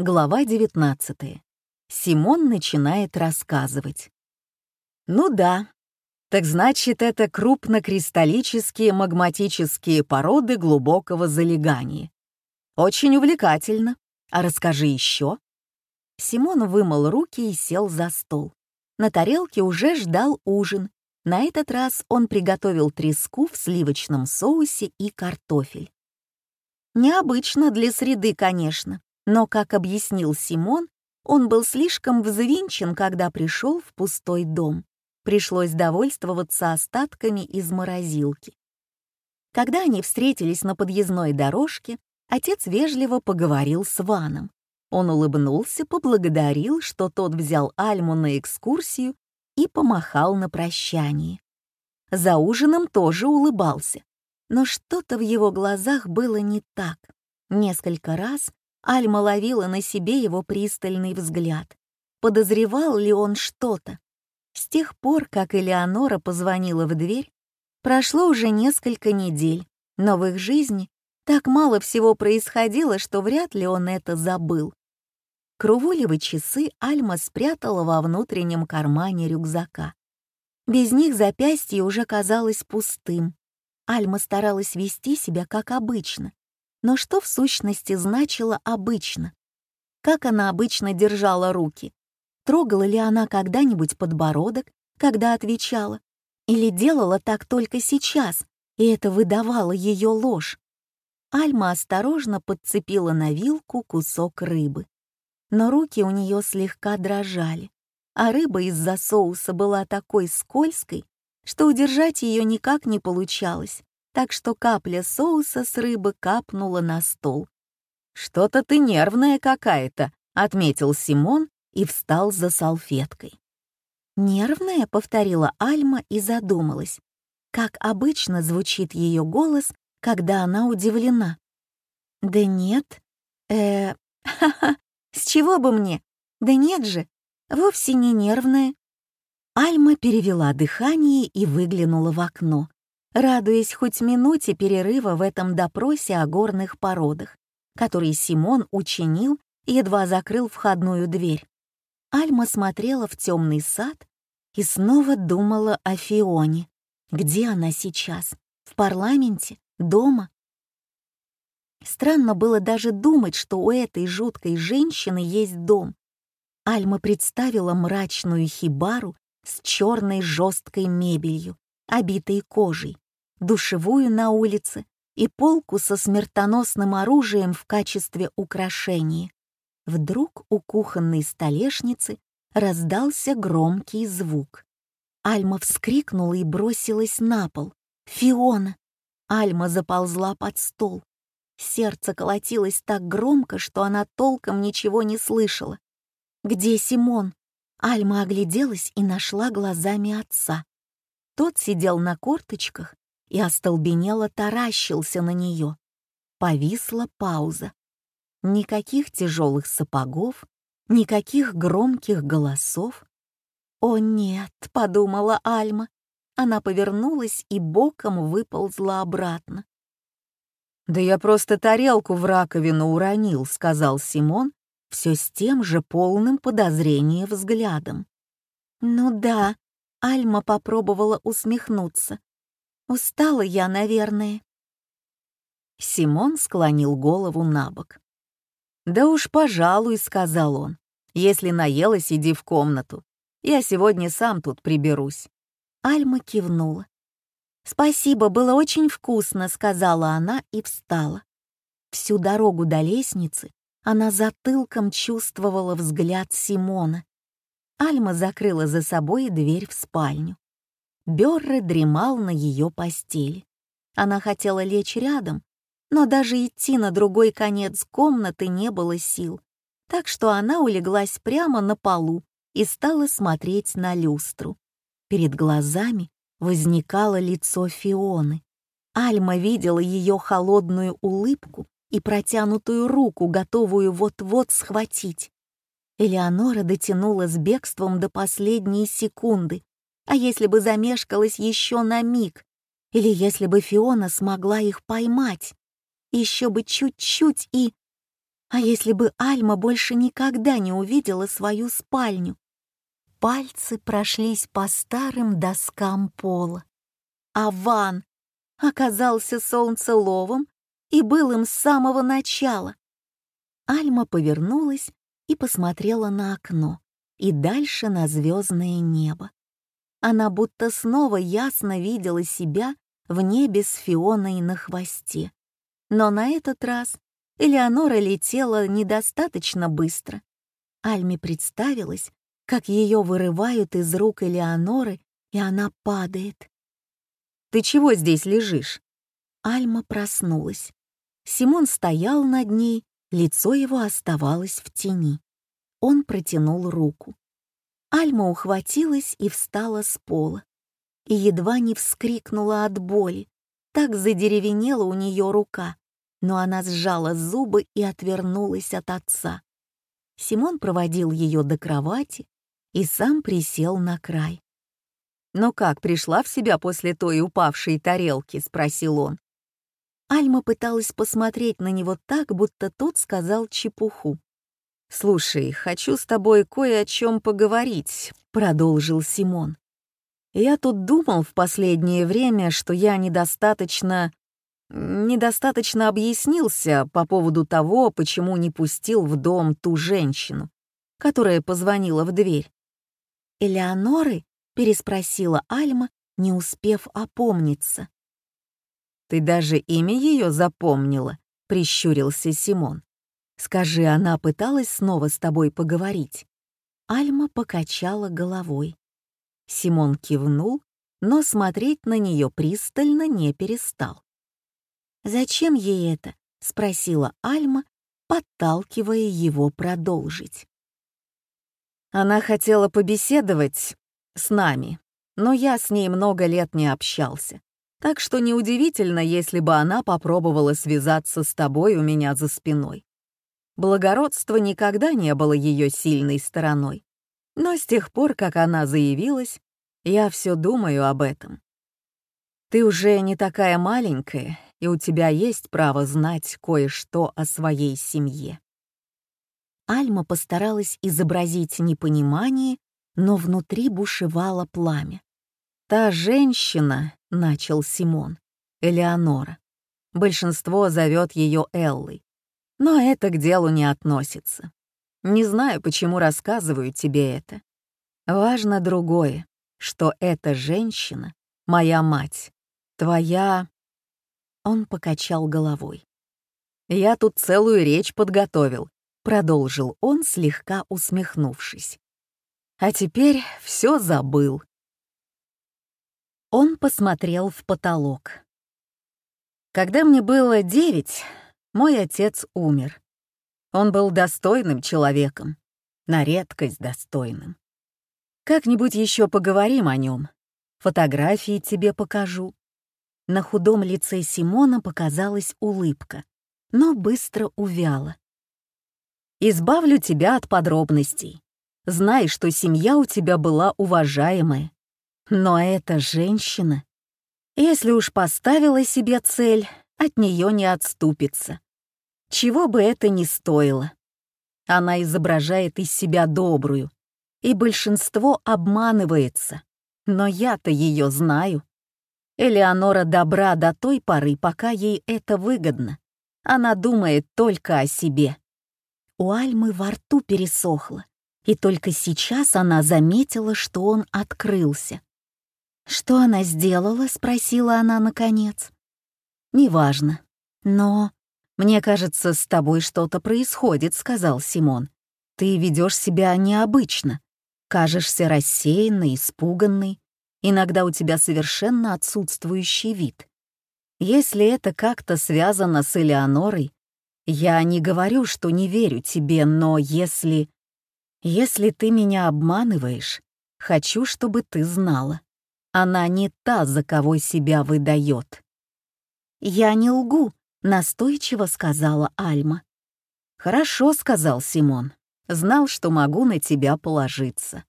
Глава 19. Симон начинает рассказывать. Ну да, так значит, это крупнокристаллические магматические породы глубокого залегания. Очень увлекательно. А расскажи еще. Симон вымыл руки и сел за стол. На тарелке уже ждал ужин. На этот раз он приготовил треску в сливочном соусе и картофель. Необычно для среды, конечно, но, как объяснил Симон, он был слишком взвинчен, когда пришел в пустой дом. Пришлось довольствоваться остатками из морозилки. Когда они встретились на подъездной дорожке, отец вежливо поговорил с Ваном. Он улыбнулся, поблагодарил, что тот взял Альму на экскурсию и помахал на прощание. За ужином тоже улыбался, но что-то в его глазах было не так. Несколько раз Альма ловила на себе его пристальный взгляд. Подозревал ли он что-то? С тех пор, как Элеонора позвонила в дверь, прошло уже несколько недель, но в их жизни так мало всего происходило, что вряд ли он это забыл. Крувулевы часы Альма спрятала во внутреннем кармане рюкзака. Без них запястье уже казалось пустым. Альма старалась вести себя как обычно, но что в сущности значило «обычно»? Как она обычно держала руки? Трогала ли она когда-нибудь подбородок, когда отвечала? Или делала так только сейчас, и это выдавало ее ложь? Альма осторожно подцепила на вилку кусок рыбы. Но руки у нее слегка дрожали, а рыба из-за соуса была такой скользкой, что удержать ее никак не получалось так что капля соуса с рыбы капнула на стол. «Что-то ты нервная какая-то», — отметил Симон и встал за салфеткой. «Нервная?» — повторила Альма и задумалась. Как обычно звучит ее голос, когда она удивлена. «Да нет. Э, ха-ха, с чего бы мне? Да нет же, вовсе не нервная». Альма перевела дыхание и выглянула в окно радуясь хоть минуте перерыва в этом допросе о горных породах, который Симон учинил едва закрыл входную дверь. Альма смотрела в темный сад и снова думала о Фионе. Где она сейчас? В парламенте? Дома? Странно было даже думать, что у этой жуткой женщины есть дом. Альма представила мрачную хибару с черной жесткой мебелью, обитой кожей, душевую на улице и полку со смертоносным оружием в качестве украшения. Вдруг у кухонной столешницы раздался громкий звук. Альма вскрикнула и бросилась на пол. «Фиона!» Альма заползла под стол. Сердце колотилось так громко, что она толком ничего не слышала. «Где Симон?» Альма огляделась и нашла глазами отца. Тот сидел на корточках и остолбенело таращился на нее. Повисла пауза. Никаких тяжелых сапогов, никаких громких голосов. «О нет», — подумала Альма. Она повернулась и боком выползла обратно. «Да я просто тарелку в раковину уронил», — сказал Симон, все с тем же полным подозрением взглядом. «Ну да», — Альма попробовала усмехнуться. Устала я, наверное. Симон склонил голову на бок. «Да уж, пожалуй», — сказал он. «Если наелась, иди в комнату. Я сегодня сам тут приберусь». Альма кивнула. «Спасибо, было очень вкусно», — сказала она и встала. Всю дорогу до лестницы она затылком чувствовала взгляд Симона. Альма закрыла за собой дверь в спальню. Берре дремал на ее постели. Она хотела лечь рядом, но даже идти на другой конец комнаты не было сил, так что она улеглась прямо на полу и стала смотреть на люстру. Перед глазами возникало лицо Фионы. Альма видела ее холодную улыбку и протянутую руку, готовую вот-вот схватить. Элеонора дотянула с бегством до последней секунды, а если бы замешкалась еще на миг? Или если бы Фиона смогла их поймать? Еще бы чуть-чуть и... А если бы Альма больше никогда не увидела свою спальню? Пальцы прошлись по старым доскам пола. А Ван оказался солнцеловым и был им с самого начала. Альма повернулась и посмотрела на окно и дальше на звездное небо. Она будто снова ясно видела себя в небе с Фионой на хвосте. Но на этот раз Элеонора летела недостаточно быстро. Альме представилось, как ее вырывают из рук Элеоноры, и она падает. «Ты чего здесь лежишь?» Альма проснулась. Симон стоял над ней, лицо его оставалось в тени. Он протянул руку. Альма ухватилась и встала с пола. И едва не вскрикнула от боли. Так задеревенела у нее рука. Но она сжала зубы и отвернулась от отца. Симон проводил ее до кровати и сам присел на край. «Ну как, пришла в себя после той упавшей тарелки?» — спросил он. Альма пыталась посмотреть на него так, будто тот сказал чепуху. «Слушай, хочу с тобой кое о чем поговорить», — продолжил Симон. «Я тут думал в последнее время, что я недостаточно... недостаточно объяснился по поводу того, почему не пустил в дом ту женщину, которая позвонила в дверь». «Элеоноры?» — переспросила Альма, не успев опомниться. «Ты даже имя ее запомнила», — прищурился Симон. Скажи, она пыталась снова с тобой поговорить?» Альма покачала головой. Симон кивнул, но смотреть на нее пристально не перестал. «Зачем ей это?» — спросила Альма, подталкивая его продолжить. Она хотела побеседовать с нами, но я с ней много лет не общался. Так что неудивительно, если бы она попробовала связаться с тобой у меня за спиной. Благородство никогда не было ее сильной стороной. Но с тех пор, как она заявилась, я все думаю об этом. Ты уже не такая маленькая, и у тебя есть право знать кое-что о своей семье. Альма постаралась изобразить непонимание, но внутри бушевало пламя. «Та женщина», — начал Симон, — «Элеонора. Большинство зовет ее Эллой. Но это к делу не относится. Не знаю, почему рассказываю тебе это. Важно другое, что эта женщина — моя мать, твоя... Он покачал головой. «Я тут целую речь подготовил», — продолжил он, слегка усмехнувшись. «А теперь все забыл». Он посмотрел в потолок. Когда мне было девять, мой отец умер. Он был достойным человеком, на редкость достойным. Как-нибудь еще поговорим о нем. Фотографии тебе покажу. На худом лице Симона показалась улыбка, но быстро увяла. «Избавлю тебя от подробностей. Знай, что семья у тебя была уважаемая. Но эта женщина, если уж поставила себе цель, от нее не отступится чего бы это ни стоило. Она изображает из себя добрую, и большинство обманывается, но я-то ее знаю. Элеонора добра до той поры, пока ей это выгодно. Она думает только о себе. У Альмы во рту пересохло, и только сейчас она заметила, что он открылся. «Что она сделала?» — спросила она наконец. «Неважно. Но «Мне кажется, с тобой что-то происходит», — сказал Симон. «Ты ведешь себя необычно. Кажешься рассеянной, испуганной. Иногда у тебя совершенно отсутствующий вид. Если это как-то связано с Элеонорой, я не говорю, что не верю тебе, но если... Если ты меня обманываешь, хочу, чтобы ты знала. Она не та, за кого себя выдает. «Я не лгу», — настойчиво сказала Альма. «Хорошо», — сказал Симон. «Знал, что могу на тебя положиться».